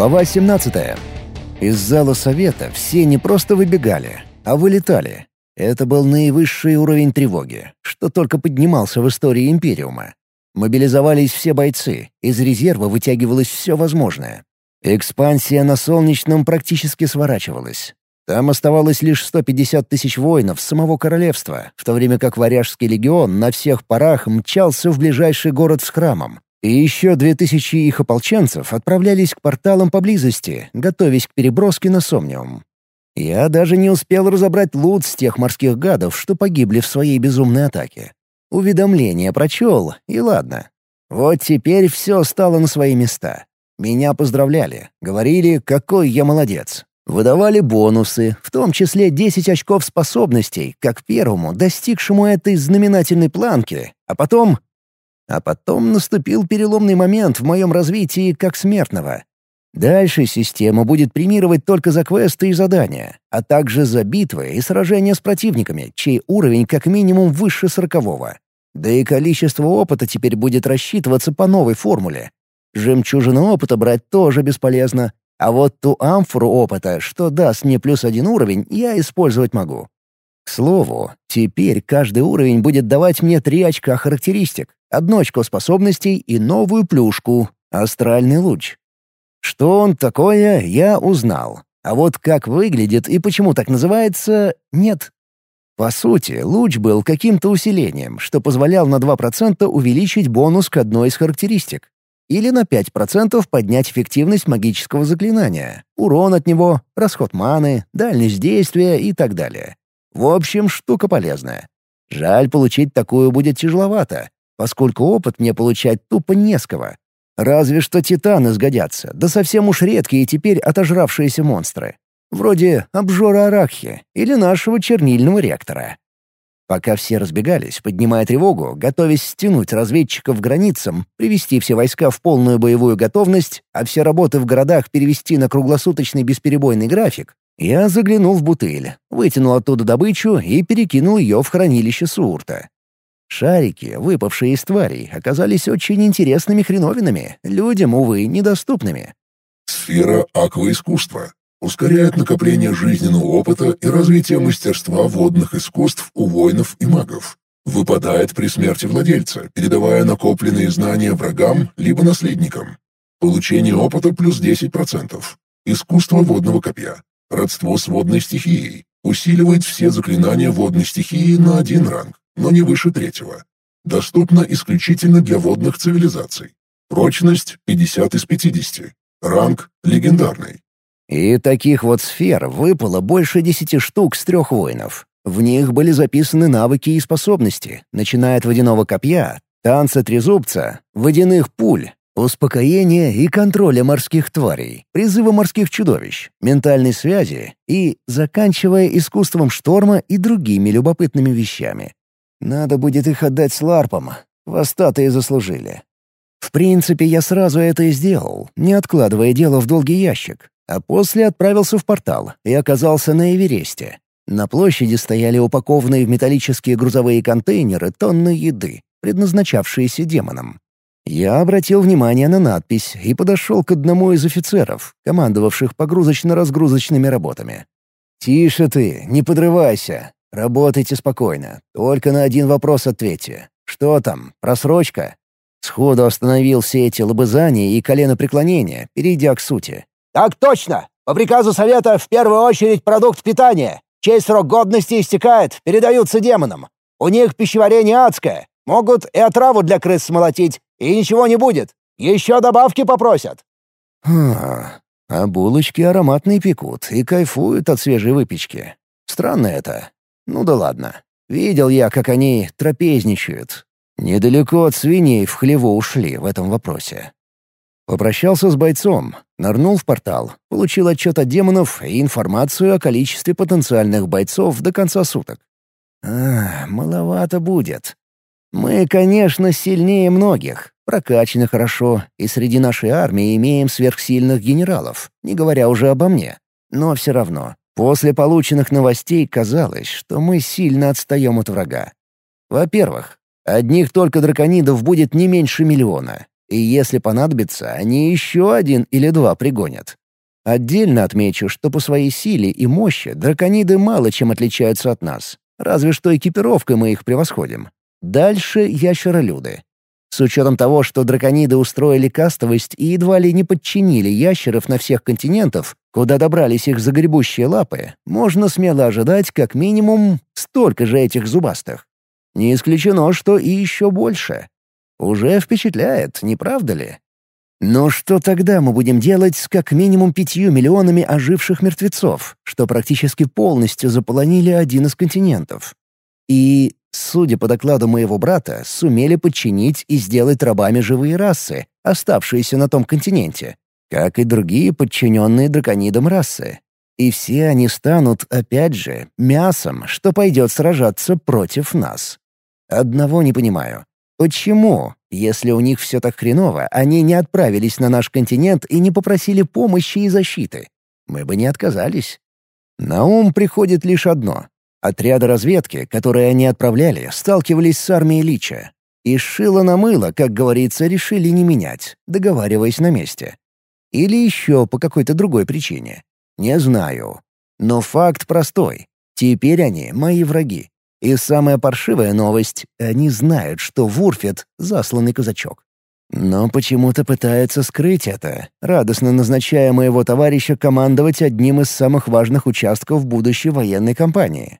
Глава 17. Из зала совета все не просто выбегали, а вылетали. Это был наивысший уровень тревоги, что только поднимался в истории Империума. Мобилизовались все бойцы, из резерва вытягивалось все возможное. Экспансия на Солнечном практически сворачивалась. Там оставалось лишь 150 тысяч воинов самого королевства, в то время как Варяжский легион на всех парах мчался в ближайший город с храмом. И еще две тысячи их ополченцев отправлялись к порталам поблизости, готовясь к переброске на Сомниум. Я даже не успел разобрать лут с тех морских гадов, что погибли в своей безумной атаке. Уведомление прочел, и ладно. Вот теперь все стало на свои места. Меня поздравляли, говорили, какой я молодец. Выдавали бонусы, в том числе 10 очков способностей, как первому, достигшему этой знаменательной планки, а потом... А потом наступил переломный момент в моем развитии как смертного. Дальше система будет премировать только за квесты и задания, а также за битвы и сражения с противниками, чей уровень как минимум выше сорокового. Да и количество опыта теперь будет рассчитываться по новой формуле. Жемчужину опыта брать тоже бесполезно, а вот ту амфору опыта, что даст мне плюс один уровень, я использовать могу. К слову, теперь каждый уровень будет давать мне три очка характеристик, одно очко способностей и новую плюшку — астральный луч. Что он такое, я узнал. А вот как выглядит и почему так называется — нет. По сути, луч был каким-то усилением, что позволял на 2% увеличить бонус к одной из характеристик или на 5% поднять эффективность магического заклинания, урон от него, расход маны, дальность действия и так далее. В общем, штука полезная. Жаль, получить такую будет тяжеловато, поскольку опыт мне получать тупо не с кого. Разве что титаны сгодятся, да совсем уж редкие теперь отожравшиеся монстры. Вроде обжора Арахи или нашего чернильного ректора. Пока все разбегались, поднимая тревогу, готовясь стянуть разведчиков границам, привести все войска в полную боевую готовность, а все работы в городах перевести на круглосуточный бесперебойный график, я заглянул в бутыль, вытянул оттуда добычу и перекинул ее в хранилище Суурта. Шарики, выпавшие из тварей, оказались очень интересными хреновинами, людям, увы, недоступными. Сфера акваискусства. Ускоряет накопление жизненного опыта и развитие мастерства водных искусств у воинов и магов. Выпадает при смерти владельца, передавая накопленные знания врагам либо наследникам. Получение опыта плюс 10%. Искусство водного копья. Родство с водной стихией. Усиливает все заклинания водной стихии на один ранг, но не выше третьего. Доступно исключительно для водных цивилизаций. Прочность 50 из 50. Ранг легендарный. И таких вот сфер выпало больше десяти штук с трех воинов. В них были записаны навыки и способности, начиная от водяного копья, танца трезубца, водяных пуль, успокоения и контроля морских тварей, призыва морских чудовищ, ментальной связи и заканчивая искусством шторма и другими любопытными вещами. Надо будет их отдать сларпам. Востатые заслужили. В принципе, я сразу это и сделал, не откладывая дело в долгий ящик а после отправился в портал и оказался на Эвересте. На площади стояли упакованные в металлические грузовые контейнеры тонны еды, предназначавшиеся демонам. Я обратил внимание на надпись и подошел к одному из офицеров, командовавших погрузочно-разгрузочными работами. «Тише ты, не подрывайся. Работайте спокойно. Только на один вопрос ответьте. Что там, просрочка?» Сходу остановил все эти лобызания и коленопреклонения, перейдя к сути. «Так точно! По приказу Совета в первую очередь продукт питания. Чей срок годности истекает, передаются демонам. У них пищеварение адское. Могут и отраву для крыс смолотить, и ничего не будет. Еще добавки попросят». «А, а булочки ароматные пекут и кайфуют от свежей выпечки. Странно это. Ну да ладно. Видел я, как они трапезничают. Недалеко от свиней в хлеву ушли в этом вопросе. Попрощался с бойцом, нырнул в портал, получил отчет от демонов и информацию о количестве потенциальных бойцов до конца суток. А, маловато будет. Мы, конечно, сильнее многих, прокачаны хорошо, и среди нашей армии имеем сверхсильных генералов, не говоря уже обо мне. Но все равно, после полученных новостей казалось, что мы сильно отстаем от врага. Во-первых, одних только драконидов будет не меньше миллиона, И если понадобится, они еще один или два пригонят. Отдельно отмечу, что по своей силе и мощи дракониды мало чем отличаются от нас. Разве что экипировкой мы их превосходим. Дальше ящеролюды. С учетом того, что дракониды устроили кастовость и едва ли не подчинили ящеров на всех континентах, куда добрались их загребущие лапы, можно смело ожидать как минимум столько же этих зубастых. Не исключено, что и еще больше. Уже впечатляет, не правда ли? Но что тогда мы будем делать с как минимум пятью миллионами оживших мертвецов, что практически полностью заполонили один из континентов? И, судя по докладу моего брата, сумели подчинить и сделать рабами живые расы, оставшиеся на том континенте, как и другие подчиненные драконидам расы. И все они станут, опять же, мясом, что пойдет сражаться против нас. Одного не понимаю. Почему, если у них все так хреново, они не отправились на наш континент и не попросили помощи и защиты? Мы бы не отказались. На ум приходит лишь одно. Отряды разведки, которые они отправляли, сталкивались с армией Лича. И шило на мыло, как говорится, решили не менять, договариваясь на месте. Или еще по какой-то другой причине. Не знаю. Но факт простой. Теперь они мои враги. И самая паршивая новость — они знают, что Вурфет — засланный казачок. Но почему-то пытаются скрыть это, радостно назначая моего товарища командовать одним из самых важных участков будущей военной кампании.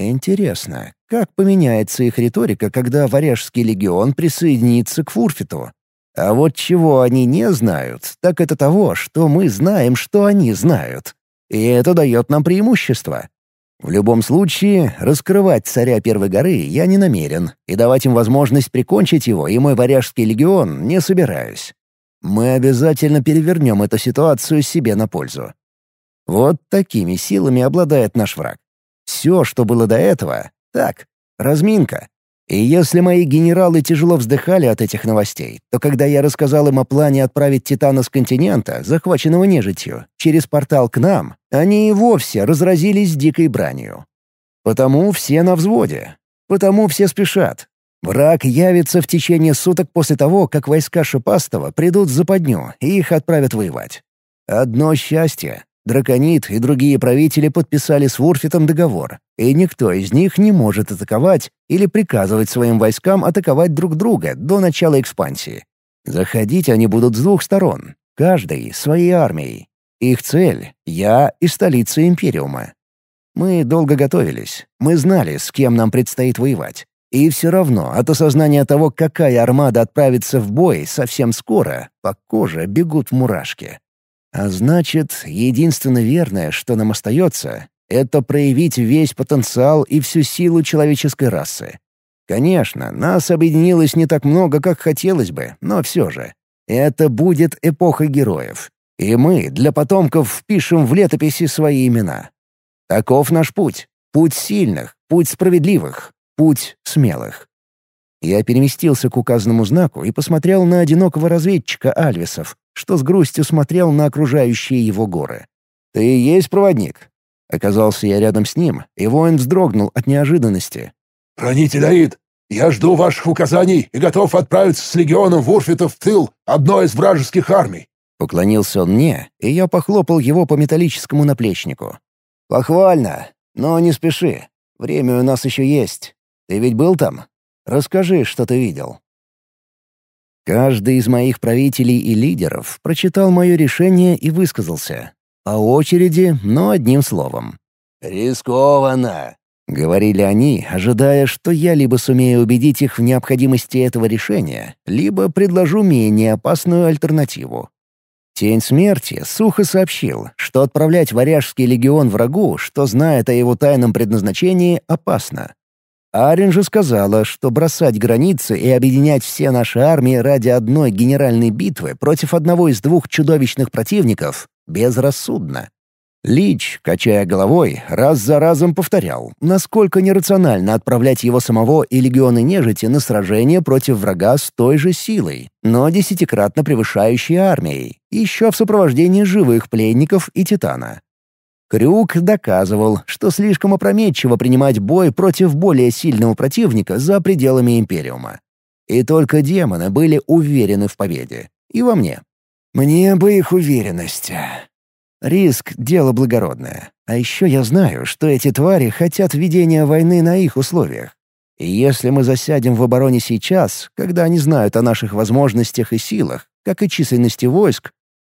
Интересно, как поменяется их риторика, когда Варяжский легион присоединится к Фурфиту? А вот чего они не знают, так это того, что мы знаем, что они знают. И это дает нам преимущество. В любом случае, раскрывать царя Первой горы я не намерен, и давать им возможность прикончить его и мой варяжский легион не собираюсь. Мы обязательно перевернем эту ситуацию себе на пользу. Вот такими силами обладает наш враг. Все, что было до этого, так, разминка. И если мои генералы тяжело вздыхали от этих новостей, то когда я рассказал им о плане отправить Титана с континента, захваченного нежитью, через портал к нам, они и вовсе разразились дикой бранью. Потому все на взводе. Потому все спешат. Враг явится в течение суток после того, как войска Шипастова придут в западню и их отправят воевать. Одно счастье. Драконит и другие правители подписали с Вурфитом договор, и никто из них не может атаковать или приказывать своим войскам атаковать друг друга до начала экспансии. Заходить они будут с двух сторон, каждый своей армией. Их цель — я и столица Империума. Мы долго готовились, мы знали, с кем нам предстоит воевать. И все равно от осознания того, какая армада отправится в бой совсем скоро, по коже бегут мурашки. А значит, единственное верное, что нам остается, это проявить весь потенциал и всю силу человеческой расы. Конечно, нас объединилось не так много, как хотелось бы, но все же. Это будет эпоха героев. И мы для потомков впишем в летописи свои имена. Таков наш путь. Путь сильных, путь справедливых, путь смелых. Я переместился к указанному знаку и посмотрел на одинокого разведчика Альвисов, что с грустью смотрел на окружающие его горы. «Ты есть проводник?» Оказался я рядом с ним, и воин вздрогнул от неожиданности. «Хранитель Аид, я жду ваших указаний и готов отправиться с легионом Вурфита в тыл одной из вражеских армий». Поклонился он мне, и я похлопал его по металлическому наплечнику. «Похвально, но не спеши. Время у нас еще есть. Ты ведь был там? Расскажи, что ты видел». Каждый из моих правителей и лидеров прочитал мое решение и высказался. По очереди, но одним словом. «Рискованно», — говорили они, ожидая, что я либо сумею убедить их в необходимости этого решения, либо предложу менее опасную альтернативу. Тень смерти сухо сообщил, что отправлять варяжский легион врагу, что знает о его тайном предназначении, опасно. Арин же сказала, что бросать границы и объединять все наши армии ради одной генеральной битвы против одного из двух чудовищных противников безрассудно. Лич, качая головой, раз за разом повторял, насколько нерационально отправлять его самого и легионы нежити на сражение против врага с той же силой, но десятикратно превышающей армией, еще в сопровождении живых пленников и Титана. Крюк доказывал, что слишком опрометчиво принимать бой против более сильного противника за пределами Империума. И только демоны были уверены в победе. И во мне. Мне бы их уверенность. Риск — дело благородное. А еще я знаю, что эти твари хотят ведения войны на их условиях. И если мы засядем в обороне сейчас, когда они знают о наших возможностях и силах, как и численности войск,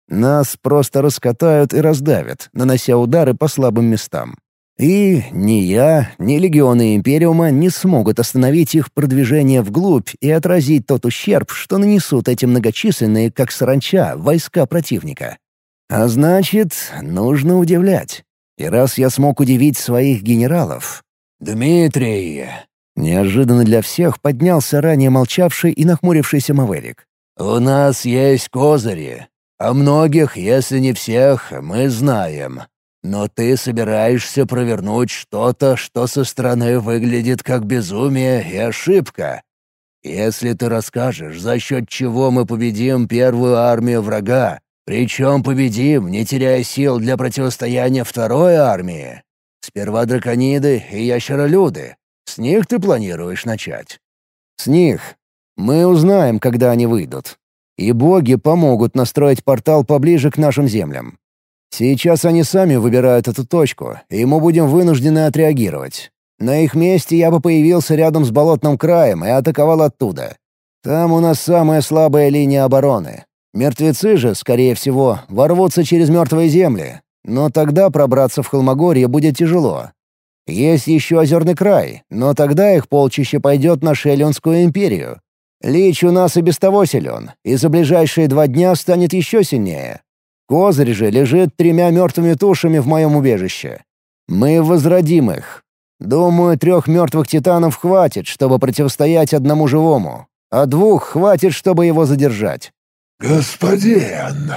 нас просто раскатают и раздавят, нанося удары по слабым местам. И ни я, ни легионы Империума не смогут остановить их продвижение вглубь и отразить тот ущерб, что нанесут эти многочисленные, как саранча, войска противника. А значит, нужно удивлять. И раз я смог удивить своих генералов... «Дмитрий!» Неожиданно для всех поднялся ранее молчавший и нахмурившийся Маверик. «У нас есть козыри. О многих, если не всех, мы знаем. Но ты собираешься провернуть что-то, что со стороны выглядит как безумие и ошибка. Если ты расскажешь, за счет чего мы победим первую армию врага, причем победим, не теряя сил для противостояния второй армии, сперва дракониды и ящеролюды, с них ты планируешь начать? С них. Мы узнаем, когда они выйдут. И боги помогут настроить портал поближе к нашим землям. Сейчас они сами выбирают эту точку, и мы будем вынуждены отреагировать. На их месте я бы появился рядом с болотным краем и атаковал оттуда. Там у нас самая слабая линия обороны. Мертвецы же, скорее всего, ворвутся через мертвые земли. Но тогда пробраться в Холмогорье будет тяжело. Есть еще озерный край, но тогда их полчище пойдет на Шеллионскую империю. Лич у нас и без того силен, и за ближайшие два дня станет еще сильнее. Козырь же лежит тремя мертвыми тушами в моем убежище. Мы возродим их. Думаю, трех мертвых титанов хватит, чтобы противостоять одному живому, а двух хватит, чтобы его задержать. «Господин,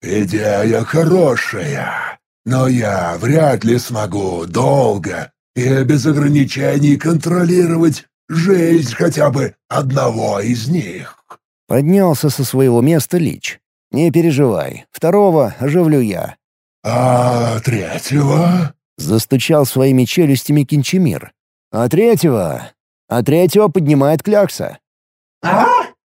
идея хорошая, но я вряд ли смогу долго и без ограничений контролировать жизнь хотя бы одного из них». Поднялся со своего места Лич. «Не переживай, второго оживлю я». «А третьего?» — застучал своими челюстями Кинчемир. «А третьего? А третьего поднимает Клякса». «А?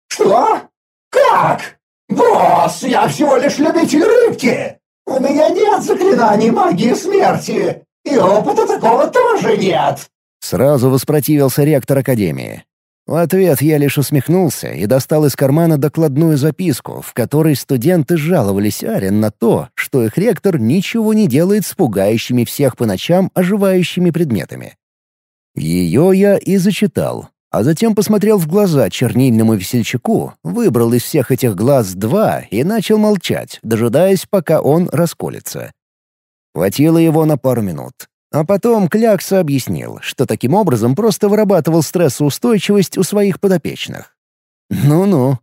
Что? Как? Босс, я всего лишь любитель рыбки! У меня нет заклинаний магии смерти, и опыта такого тоже нет!» Сразу воспротивился ректор Академии. В ответ я лишь усмехнулся и достал из кармана докладную записку, в которой студенты жаловались Арен на то, что их ректор ничего не делает с пугающими всех по ночам оживающими предметами. Ее я и зачитал, а затем посмотрел в глаза чернильному весельчаку, выбрал из всех этих глаз два и начал молчать, дожидаясь, пока он расколется. Хватило его на пару минут. А потом Клякса объяснил, что таким образом просто вырабатывал стрессоустойчивость у своих подопечных. «Ну-ну.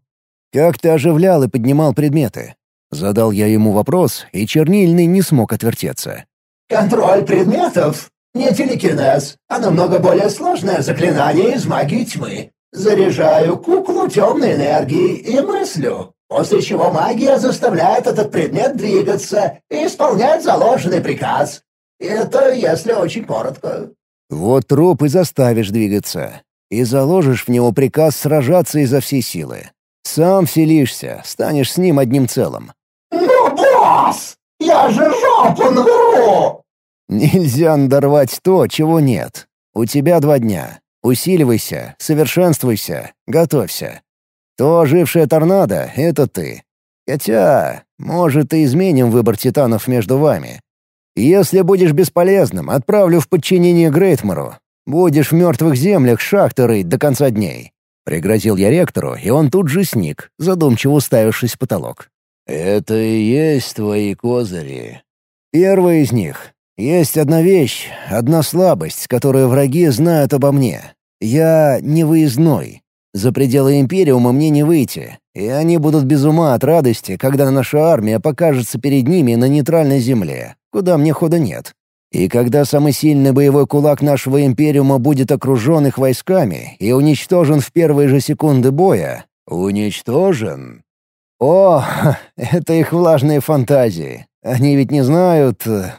Как ты оживлял и поднимал предметы?» Задал я ему вопрос, и Чернильный не смог отвертеться. «Контроль предметов? Не телекинез, а намного более сложное заклинание из магии тьмы. Заряжаю куклу темной энергией и мыслю, после чего магия заставляет этот предмет двигаться и исполнять заложенный приказ. Это если очень коротко. Вот труп и заставишь двигаться. И заложишь в него приказ сражаться изо всей силы. Сам вселишься, станешь с ним одним целым. «Ну, босс! Я же жопу надорву!» Нельзя надорвать то, чего нет. У тебя два дня. Усиливайся, совершенствуйся, готовься. То ожившая торнадо — это ты. Хотя, может, и изменим выбор титанов между вами. Если будешь бесполезным, отправлю в подчинение Грейтмору. Будешь в мертвых землях шахты рыть до конца дней». Пригрозил я ректору, и он тут же сник, задумчиво уставившись в потолок. «Это и есть твои козыри». «Первый из них. Есть одна вещь, одна слабость, которую враги знают обо мне. Я не выездной. За пределы Империума мне не выйти, и они будут без ума от радости, когда наша армия покажется перед ними на нейтральной земле, куда мне хода нет. И когда самый сильный боевой кулак нашего Империума будет окружен их войсками и уничтожен в первые же секунды боя... Уничтожен? О, это их влажные фантазии. Они ведь не знают... Э,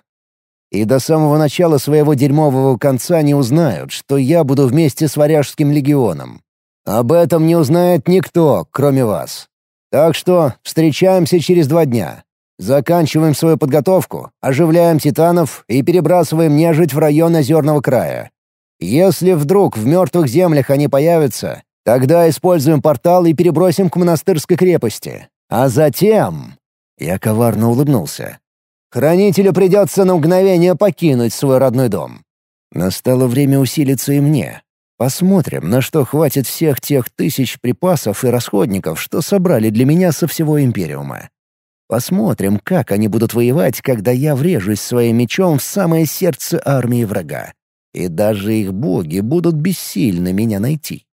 и до самого начала своего дерьмового конца не узнают, что я буду вместе с Варяжским легионом. Об этом не узнает никто, кроме вас. Так что встречаемся через два дня. Заканчиваем свою подготовку, оживляем титанов и перебрасываем нежить в район озерного края. Если вдруг в мертвых землях они появятся, тогда используем портал и перебросим к монастырской крепости. А затем...» Я коварно улыбнулся. «Хранителю придется на мгновение покинуть свой родной дом. Настало время усилиться и мне. Посмотрим, на что хватит всех тех тысяч припасов и расходников, что собрали для меня со всего Империума. Посмотрим, как они будут воевать, когда я врежусь своим мечом в самое сердце армии врага. И даже их боги будут бессильны меня найти.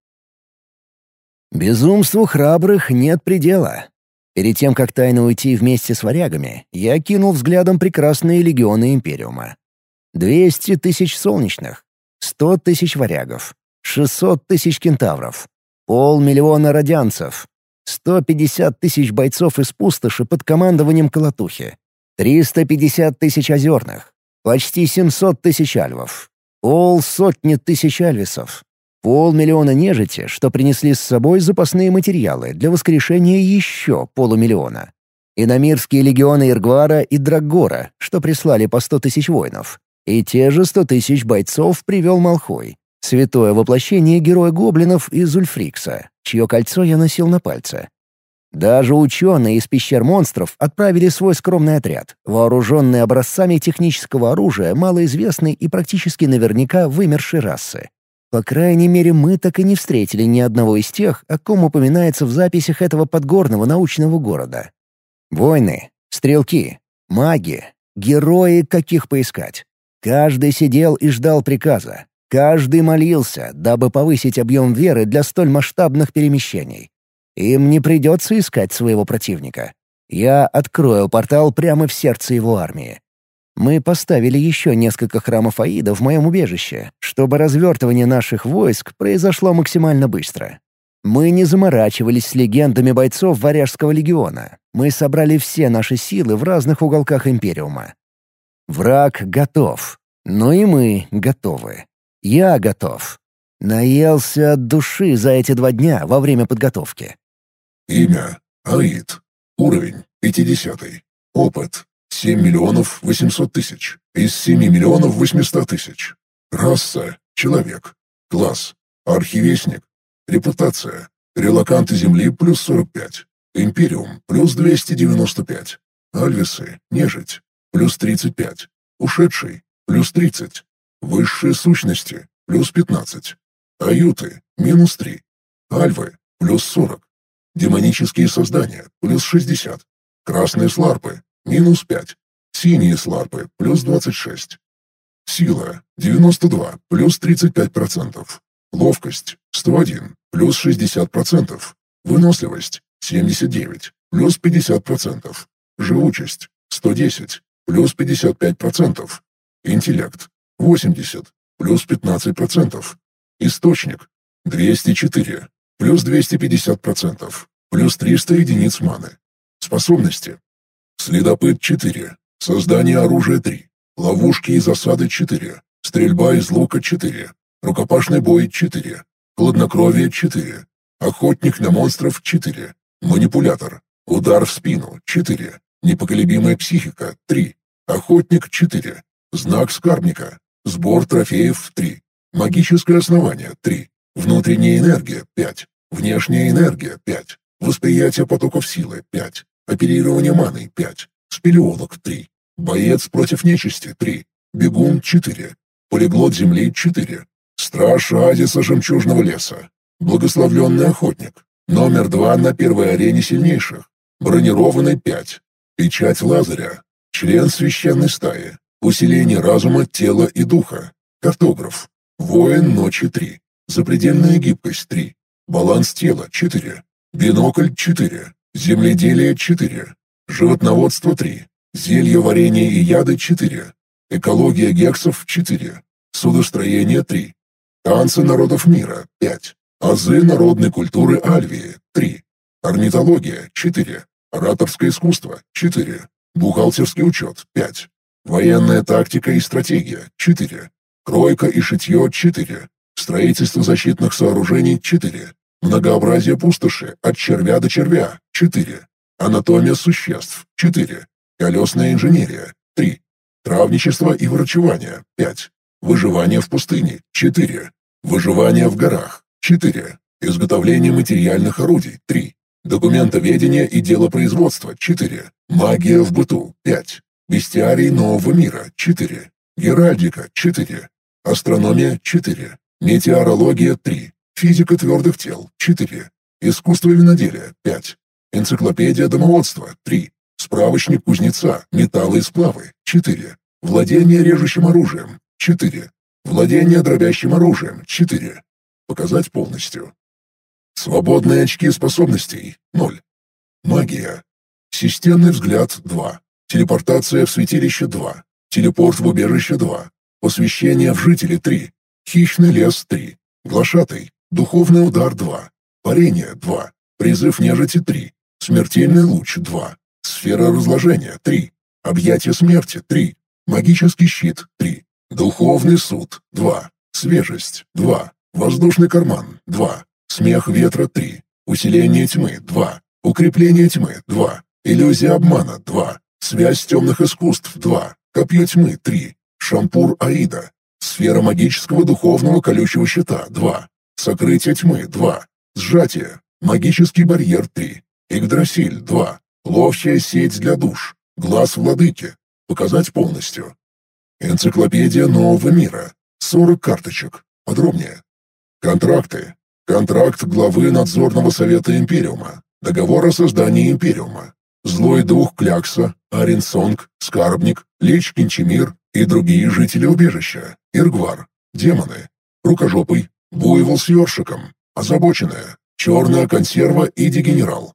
Безумству храбрых нет предела. Перед тем, как тайно уйти вместе с варягами, я кинул взглядом прекрасные легионы Империума. Двести тысяч солнечных, сто тысяч варягов, шестьсот тысяч кентавров, полмиллиона радианцев, 150 тысяч бойцов из пустоши под командованием Колотухи, 350 тысяч озерных, почти 700 тысяч альвов, полсотни тысяч альвисов, полмиллиона нежити, что принесли с собой запасные материалы для воскрешения еще полумиллиона. Иномирские легионы Иргвара и Драгора, что прислали по 100 тысяч воинов. И те же 100 тысяч бойцов привел Малхой, святое воплощение героя гоблинов из Ульфрикса чье кольцо я носил на пальце. Даже ученые из пещер монстров отправили свой скромный отряд, вооруженный образцами технического оружия малоизвестной и практически наверняка вымершей расы. По крайней мере, мы так и не встретили ни одного из тех, о ком упоминается в записях этого подгорного научного города. Войны, стрелки, маги, герои, каких поискать. Каждый сидел и ждал приказа, Каждый молился, дабы повысить объем веры для столь масштабных перемещений. Им не придется искать своего противника. Я открою портал прямо в сердце его армии. Мы поставили еще несколько храмов Аида в моем убежище, чтобы развертывание наших войск произошло максимально быстро. Мы не заморачивались с легендами бойцов Варяжского легиона. Мы собрали все наши силы в разных уголках Империума. Враг готов, но и мы готовы. Я готов. Наелся от души за эти два дня во время подготовки. Имя — Аид. Уровень — 50. Опыт — 7 миллионов 800 тысяч. Из 7 миллионов 800 тысяч. Раса — человек. Класс — архивестник. Репутация — релаканты Земли плюс 45. Империум плюс 295. Альвисы — нежить плюс 35. Ушедший плюс 30. Высшие сущности — плюс 15. Аюты — минус 3. Альвы — плюс 40. Демонические создания — плюс 60. Красные сларпы — минус 5. Синие сларпы — плюс 26. Сила — 92, плюс 35%. Ловкость — 101, плюс 60%. Выносливость — 79, плюс 50%. Живучесть — 110, плюс 55%. Интеллект 80, плюс 15%. Источник 204, плюс 250%, плюс 300 единиц маны. Способности. Следопыт 4, создание оружия 3, ловушки и засады 4, стрельба из лука 4, рукопашный бой 4, хладнокровие 4, охотник на монстров 4, манипулятор, удар в спину 4, непоколебимая психика 3, охотник 4, знак скарбника Сбор трофеев — 3. Магическое основание — 3. Внутренняя энергия — 5. Внешняя энергия — 5. Восприятие потоков силы — 5. Оперирование маной — 5. Спелеолог — 3. Боец против нечисти — 3. Бегун — 4. Полиглот земли — 4. Страж Адиса Жемчужного леса. Благословленный охотник. Номер 2 на первой арене сильнейших. Бронированный 5. Печать Лазаря. Член священной стаи. Усиление разума, тела и духа. Картограф. Воин ночи 3. Запредельная гибкость 3. Баланс тела 4. Бинокль 4. Земледелие 4. Животноводство 3. Зелье, варенье и яды 4. Экология гексов 4. Судостроение 3. Танцы народов мира 5. Азы народной культуры Альвии 3. Орнитология 4. Ораторское искусство 4. Бухгалтерский учет 5. Военная тактика и стратегия – 4. Кройка и шитье – 4. Строительство защитных сооружений – 4. Многообразие пустоши от червя до червя – 4. Анатомия существ – 4. Колесная инженерия – 3. Травничество и врачевание – 5. Выживание в пустыне – 4. Выживание в горах – 4. Изготовление материальных орудий – 3. Документоведение и делопроизводство – 4. Магия в быту – 5. Бестиарий нового мира – 4. Геральдика – 4. Астрономия – 4. Метеорология – 3. Физика твердых тел – 4. Искусство виноделия – 5. Энциклопедия домоводства – 3. Справочник кузнеца, металлы и сплавы – 4. Владение режущим оружием – 4. Владение дробящим оружием – 4. Показать полностью. Свободные очки способностей – 0. Магия. Системный взгляд – 2. Телепортация в святилище – 2. Телепорт в убежище – 2. Посвящение в жители – 3. Хищный лес – 3. Глашатый. Духовный удар – 2. Парение – 2. Призыв нежити – 3. Смертельный луч – 2. Сфера разложения – 3. Объятие смерти – 3. Магический щит – 3. Духовный суд – 2. Свежесть – 2. Воздушный карман – 2. Смех ветра – 3. Усиление тьмы – 2. Укрепление тьмы – 2. Иллюзия обмана – 2. Связь темных искусств – 2. Копье тьмы – 3. Шампур Аида. Сфера магического духовного колючего щита – 2. Сокрытие тьмы – 2. Сжатие. Магический барьер – 3. Игдрасиль – 2. Ловчая сеть для душ. Глаз владыки. Показать полностью. Энциклопедия нового мира. 40 карточек. Подробнее. Контракты. Контракт главы надзорного совета Империума. Договор о создании Империума. Злой дух Клякса, Аринсонг, Скарбник, Лич Кинчемир и другие жители убежища. Иргвар. Демоны. Рукожопый. Буйвол с ёршиком. Озабоченная. Черная консерва и дегенерал.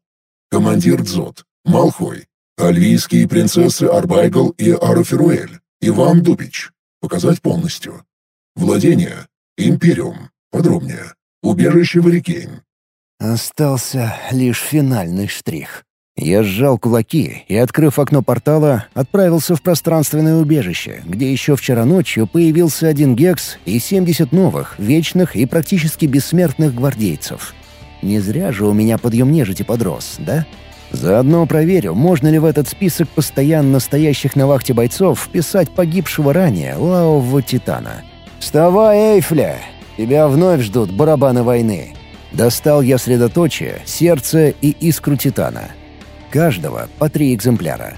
Командир Дзот. Малхой. Альвийские принцессы Арбайгл и Аруферуэль. Иван Дубич. Показать полностью. Владение. Империум. Подробнее. Убежище Варикейн. Остался лишь финальный штрих. Я сжал кулаки и, открыв окно портала, отправился в пространственное убежище, где еще вчера ночью появился один гекс и 70 новых, вечных и практически бессмертных гвардейцев. Не зря же у меня подъем нежити подрос, да? Заодно проверю, можно ли в этот список постоянно стоящих на вахте бойцов вписать погибшего ранее лавового титана. «Вставай, Эйфля! Тебя вновь ждут барабаны войны!» Достал я средоточие, сердце и искру титана. Каждого по три экземпляра.